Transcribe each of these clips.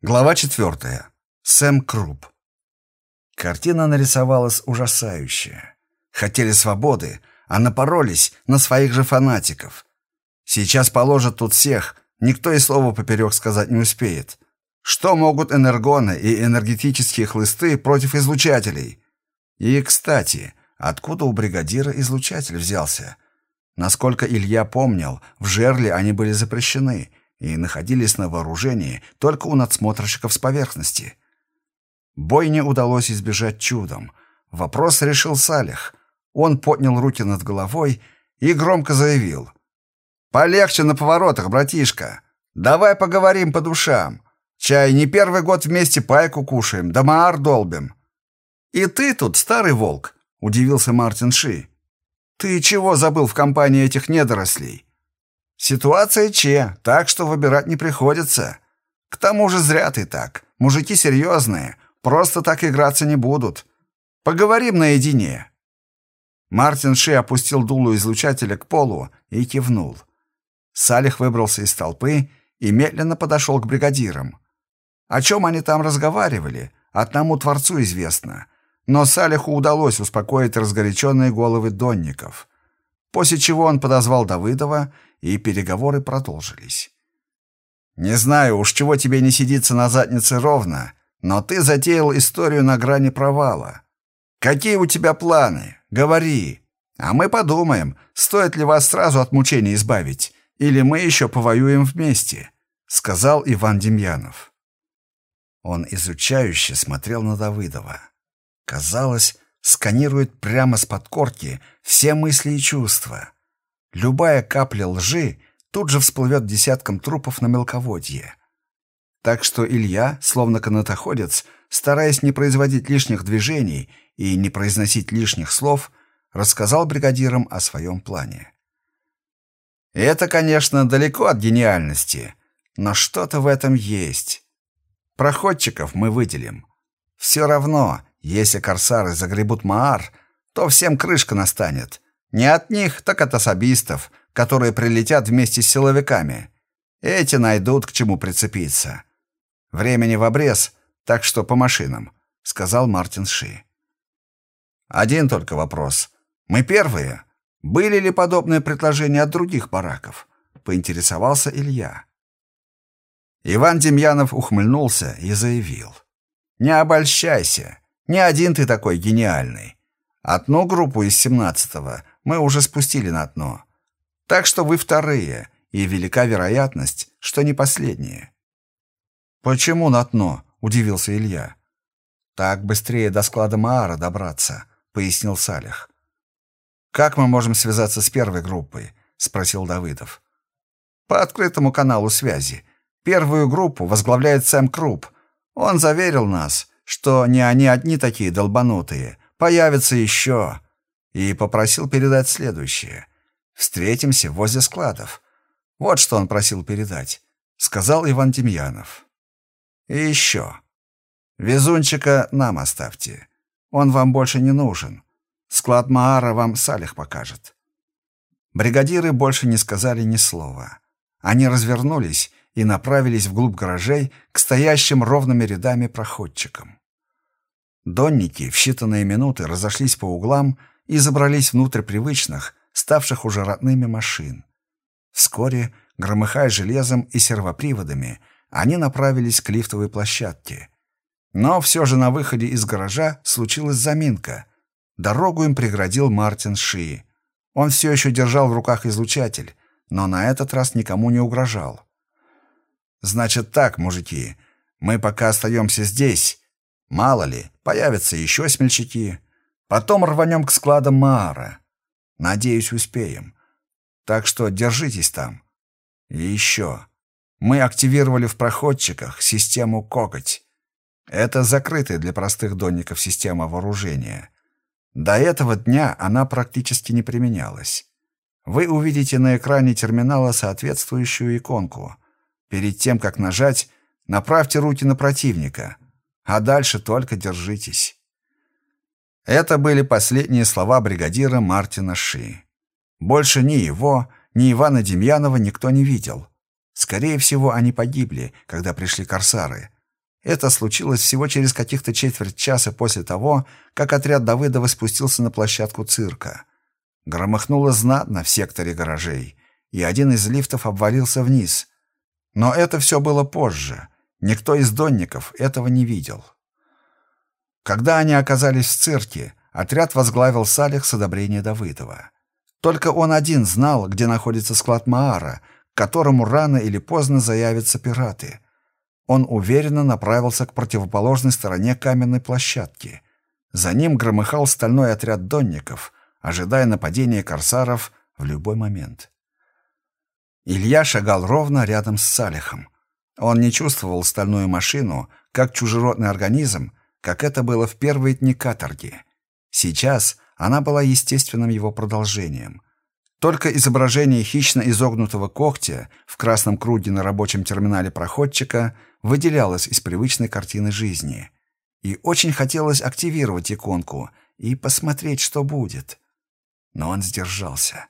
Глава четвертая. Сэм Круп. Картина нарисовалась ужасающая. Хотели свободы, а напоролись на своих же фанатиков. Сейчас положат тут всех, никто и слова поперек сказать не успеет. Что могут энергоны и энергетические хлысты против излучателей? И, кстати, откуда у бригадира излучатель взялся? Насколько Илья помнил, в жерле они были запрещены — и находились на вооружении только у надсмотрщиков с поверхности. Бойне удалось избежать чудом. Вопрос решил Салих. Он поднял руки над головой и громко заявил. «Полегче на поворотах, братишка. Давай поговорим по душам. Чай не первый год вместе пайку кушаем, да маар долбим». «И ты тут, старый волк?» — удивился Мартин Ши. «Ты чего забыл в компании этих недорослей? Ситуация че, так что выбирать не приходится. К тому же зря ты так. Мужики серьезные, просто так играться не будут. Поговорим наедине». Мартин Ши опустил дулу излучателя к полу и кивнул. Салих выбрался из толпы и медленно подошел к бригадирам. О чем они там разговаривали, одному Творцу известно, но Салиху удалось успокоить разгоряченные головы донников, после чего он подозвал Давыдова и переговоры продолжились. «Не знаю уж, чего тебе не сидится на заднице ровно, но ты затеял историю на грани провала. Какие у тебя планы? Говори. А мы подумаем, стоит ли вас сразу от мучений избавить, или мы еще повоюем вместе», — сказал Иван Демьянов. Он изучающе смотрел на Давыдова. Казалось, сканирует прямо с подкорки все мысли и чувства. Любая капля лжи тут же всплывет десятком трупов на мелководье. Так что Илья, словно канатоходец, стараясь не производить лишних движений и не произносить лишних слов, рассказал бригадирам о своем плане. Это, конечно, далеко от гениальности, но что-то в этом есть. Проходчиков мы выделим. Все равно, если корсары загребут Маар, то всем крышка настанет — не от них, так от особистов, которые прилетят вместе с силовиками. Эти найдут к чему прицепиться. Времени в обрез, так что по машинам, сказал Мартин Ши. Один только вопрос. Мы первые. Были ли подобные предложения от других бараков? Поинтересовался Илья. Иван Демьянов ухмыльнулся и заявил. «Не обольщайся. Не один ты такой гениальный. Одну группу из семнадцатого мы уже спустили на дно. Так что вы вторые, и велика вероятность, что не последние». «Почему на дно?» — удивился Илья. «Так быстрее до склада Маара добраться», — пояснил Салих. «Как мы можем связаться с первой группой?» — спросил Давыдов. «По открытому каналу связи. Первую группу возглавляет Сэм Круп. Он заверил нас, что не они одни такие долбанутые. Появятся еще и попросил передать следующее. «Встретимся возле складов». Вот что он просил передать, сказал Иван Демьянов. «И еще. Везунчика нам оставьте. Он вам больше не нужен. Склад Маара вам Салих покажет». Бригадиры больше не сказали ни слова. Они развернулись и направились вглубь гаражей к стоящим ровными рядами проходчикам. Донники в считанные минуты разошлись по углам и забрались внутрь привычных, ставших уже родными машин. Вскоре, громыхая железом и сервоприводами, они направились к лифтовой площадке. Но все же на выходе из гаража случилась заминка. Дорогу им преградил Мартин Ши. Он все еще держал в руках излучатель, но на этот раз никому не угрожал. «Значит так, мужики, мы пока остаемся здесь. Мало ли, появятся еще смельчаки. Потом рванем к складам Маара. Надеюсь, успеем. Так что держитесь там. И еще. Мы активировали в проходчиках систему «Кокоть». Это закрытая для простых донников система вооружения. До этого дня она практически не применялась. Вы увидите на экране терминала соответствующую иконку. Перед тем, как нажать, направьте руки на противника, а дальше только держитесь. Это были последние слова бригадира Мартина Ши. Больше ни его, ни Ивана Демьянова никто не видел. Скорее всего, они погибли, когда пришли корсары. Это случилось всего через каких-то четверть часа после того, как отряд Давыдова спустился на площадку цирка. Громыхнуло знатно в секторе гаражей, и один из лифтов обвалился вниз. Но это все было позже. Никто из донников этого не видел. Когда они оказались в цирке, отряд возглавил Салих с одобрения Давыдова. Только он один знал, где находится склад Маара, к которому рано или поздно заявятся пираты. Он уверенно направился к противоположной стороне каменной площадки. За ним громыхал стальной отряд донников, ожидая нападения корсаров в любой момент. Илья шагал ровно рядом с Салихом. Он не чувствовал стальную машину, как чужеродный организм, как это было в первые дни каторги. Сейчас она была естественным его продолжением. Только изображение хищно изогнутого когтя в красном круге на рабочем терминале проходчика выделялось из привычной картины жизни. И очень хотелось активировать иконку и посмотреть, что будет. Но он сдержался.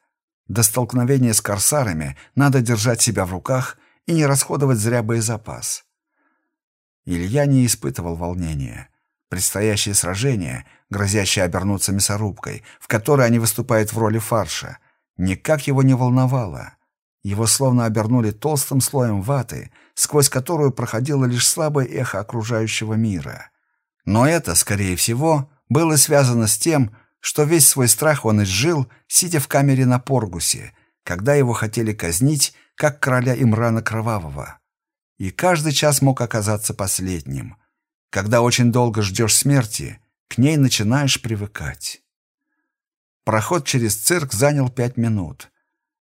До столкновения с корсарами надо держать себя в руках и не расходовать зря боезапас. Илья не испытывал волнения. Предстоящее сражение, грозящее обернуться мясорубкой, в которой они выступают в роли фарша, никак его не волновало. Его словно обернули толстым слоем ваты, сквозь которую проходило лишь слабое эхо окружающего мира. Но это, скорее всего, было связано с тем, что весь свой страх он изжил, сидя в камере на Поргусе, когда его хотели казнить, как короля Имрана Кровавого. И каждый час мог оказаться последним — когда очень долго ждешь смерти, к ней начинаешь привыкать. Проход через цирк занял пять минут.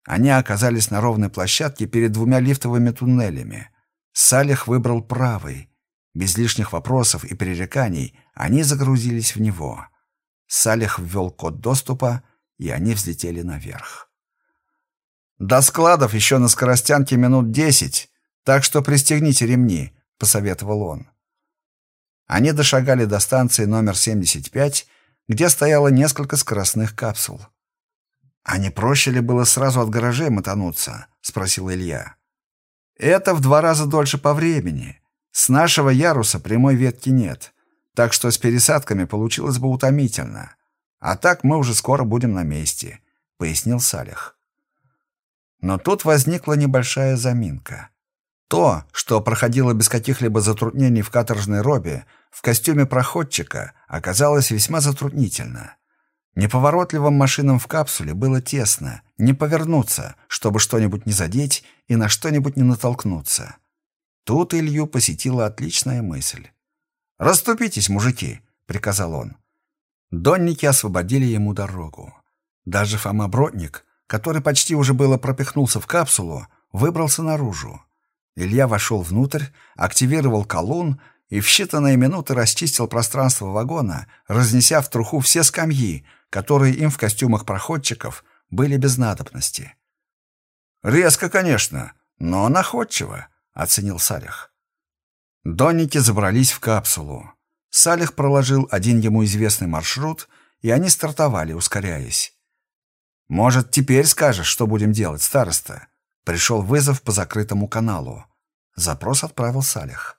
Они оказались на ровной площадке перед двумя лифтовыми туннелями. Салих выбрал правый. Без лишних вопросов и пререканий они загрузились в него. Салих ввел код доступа, и они взлетели наверх. «До складов еще на скоростянке минут десять, так что пристегните ремни», — посоветовал он. Они дошагали до станции номер 75, где стояло несколько скоростных капсул. «А не проще ли было сразу от гаражей мотануться?» — спросил Илья. «Это в два раза дольше по времени. С нашего яруса прямой ветки нет, так что с пересадками получилось бы утомительно. А так мы уже скоро будем на месте», — пояснил Салих. Но тут возникла небольшая заминка. То, что проходило без каких-либо затруднений в каторжной робе, в костюме проходчика, оказалось весьма затруднительно. Неповоротливым машинам в капсуле было тесно, не повернуться, чтобы что-нибудь не задеть и на что-нибудь не натолкнуться. Тут Илью посетила отличная мысль. «Раступитесь, мужики!» — приказал он. Донники освободили ему дорогу. Даже Фома Бродник, который почти уже было пропихнулся в капсулу, выбрался наружу. Илья вошел внутрь, активировал колонн и в считанные минуты расчистил пространство вагона, разнеся в труху все скамьи, которые им в костюмах проходчиков были без надобности. «Резко, конечно, но находчиво», — оценил Салих. Донники забрались в капсулу. Салих проложил один ему известный маршрут, и они стартовали, ускоряясь. «Может, теперь скажешь, что будем делать, староста?» Пришел вызов по закрытому каналу. Запрос отправил Салих.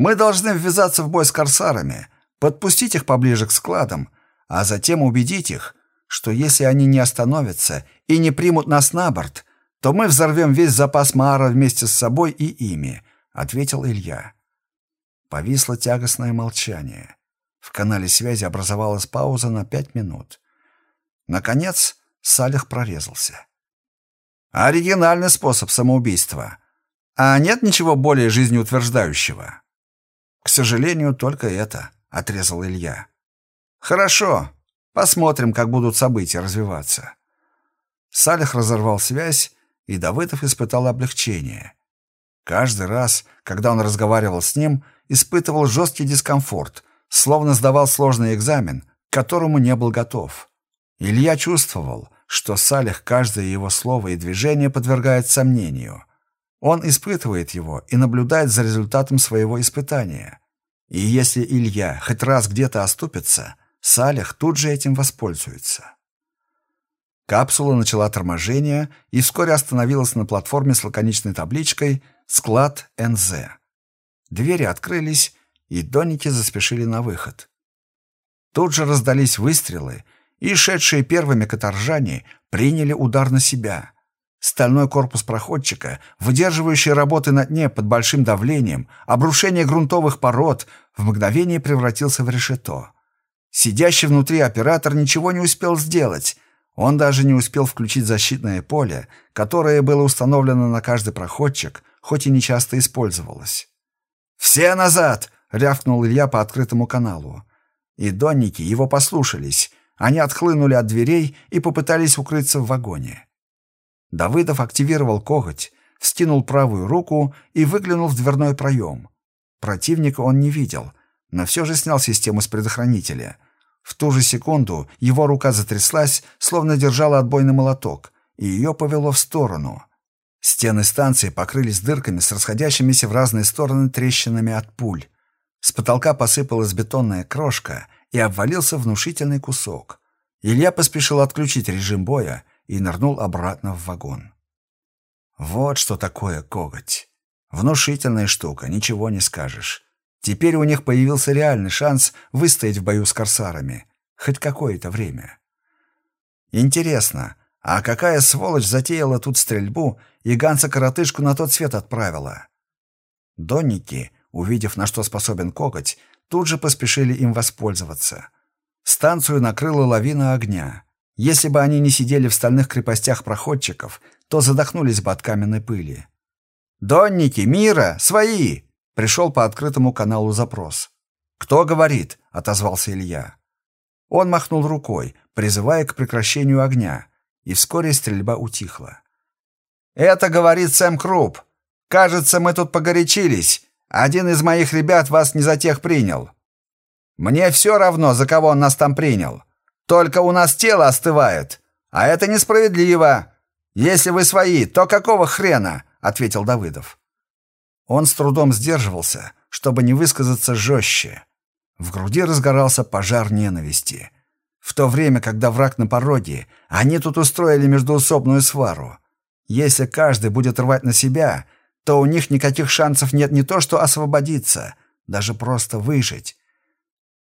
«Мы должны ввязаться в бой с корсарами, подпустить их поближе к складам, а затем убедить их, что если они не остановятся и не примут нас на борт, то мы взорвем весь запас Маара вместе с собой и ими», — ответил Илья. Повисло тягостное молчание. В канале связи образовалась пауза на пять минут. Наконец Салих прорезался. Оригинальный способ самоубийства. А нет ничего более жизнеутверждающего? Сожалению, только это, отрезал Илья. Хорошо. Посмотрим, как будут события развиваться. Салих разорвал связь, и Давыдов испытал облегчение. Каждый раз, когда он разговаривал с ним, испытывал жесткий дискомфорт, словно сдавал сложный экзамен, к которому не был готов. Илья чувствовал, что Салих каждое его слово и движение подвергает сомнению. Он испытывает его и наблюдает за результатом своего испытания. И если Илья хоть раз где-то оступится, Салих тут же этим воспользуется. Капсула начала торможение и вскоре остановилась на платформе с лаконичной табличкой «Склад НЗ». Двери открылись, и донники заспешили на выход. Тут же раздались выстрелы, и шедшие первыми каторжане приняли удар на себя. Стальной корпус проходчика, выдерживающий работы на дне под большим давлением, обрушение грунтовых пород, в мгновение превратился в решето. Сидящий внутри оператор ничего не успел сделать. Он даже не успел включить защитное поле, которое было установлено на каждый проходчик, хоть и не часто использовалось. «Все назад!» — рявкнул Илья по открытому каналу. И донники его послушались. Они отхлынули от дверей и попытались укрыться в вагоне. Давыдов активировал коготь, вскинул правую руку и выглянул в дверной проем. Противника он не видел, но все же снял систему с предохранителя. В ту же секунду его рука затряслась, словно держала отбойный молоток, и ее повело в сторону. Стены станции покрылись дырками с расходящимися в разные стороны трещинами от пуль. С потолка посыпалась бетонная крошка, и обвалился внушительный кусок. Илья поспешил отключить режим боя и нырнул обратно в вагон. Вот что такое коготь. Внушительная штука, ничего не скажешь. Теперь у них появился реальный шанс выстоять в бою с корсарами. Хоть какое-то время. Интересно, а какая сволочь затеяла тут стрельбу и Ганса-коротышку на тот свет отправила? Донники, увидев, на что способен коготь, тут же поспешили им воспользоваться. Станцию накрыла лавина огня. Если бы они не сидели в стальных крепостях проходчиков, то задохнулись бы от каменной пыли. «Донники, Мира, свои!» — пришел по открытому каналу запрос. «Кто говорит?» — отозвался Илья. Он махнул рукой, призывая к прекращению огня, и вскоре стрельба утихла. «Это говорит Сэм Круп. Кажется, мы тут погорячились. Один из моих ребят вас не за тех принял. Мне все равно, за кого он нас там принял. Только у нас тело остывает. А это несправедливо. Если вы свои, то какого хрена?» — ответил Давыдов. Он с трудом сдерживался, чтобы не высказаться жестче. В груди разгорался пожар ненависти. В то время, когда враг на пороге, они тут устроили междуусобную свару. Если каждый будет рвать на себя, то у них никаких шансов нет не то что освободиться, даже просто выжить.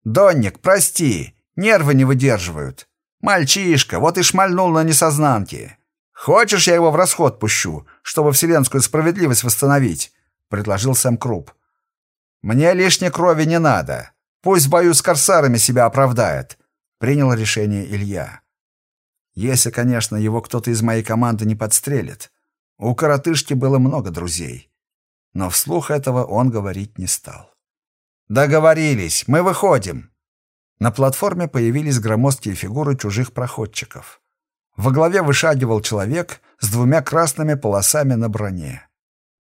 «Донник, прости, нервы не выдерживают. Мальчишка, вот и шмальнул на несознанке. Хочешь, я его в расход пущу, чтобы вселенскую справедливость восстановить?» — предложил Сэм Круп. «Мне лишней крови не надо. Пусть в бою с корсарами себя оправдает», — принял решение Илья. «Если, конечно, его кто-то из моей команды не подстрелит. У коротышки было много друзей. Но вслух этого он говорить не стал. «Договорились, мы выходим!» На платформе появились громоздкие фигуры чужих проходчиков. Во главе вышагивал человек с двумя красными полосами на броне.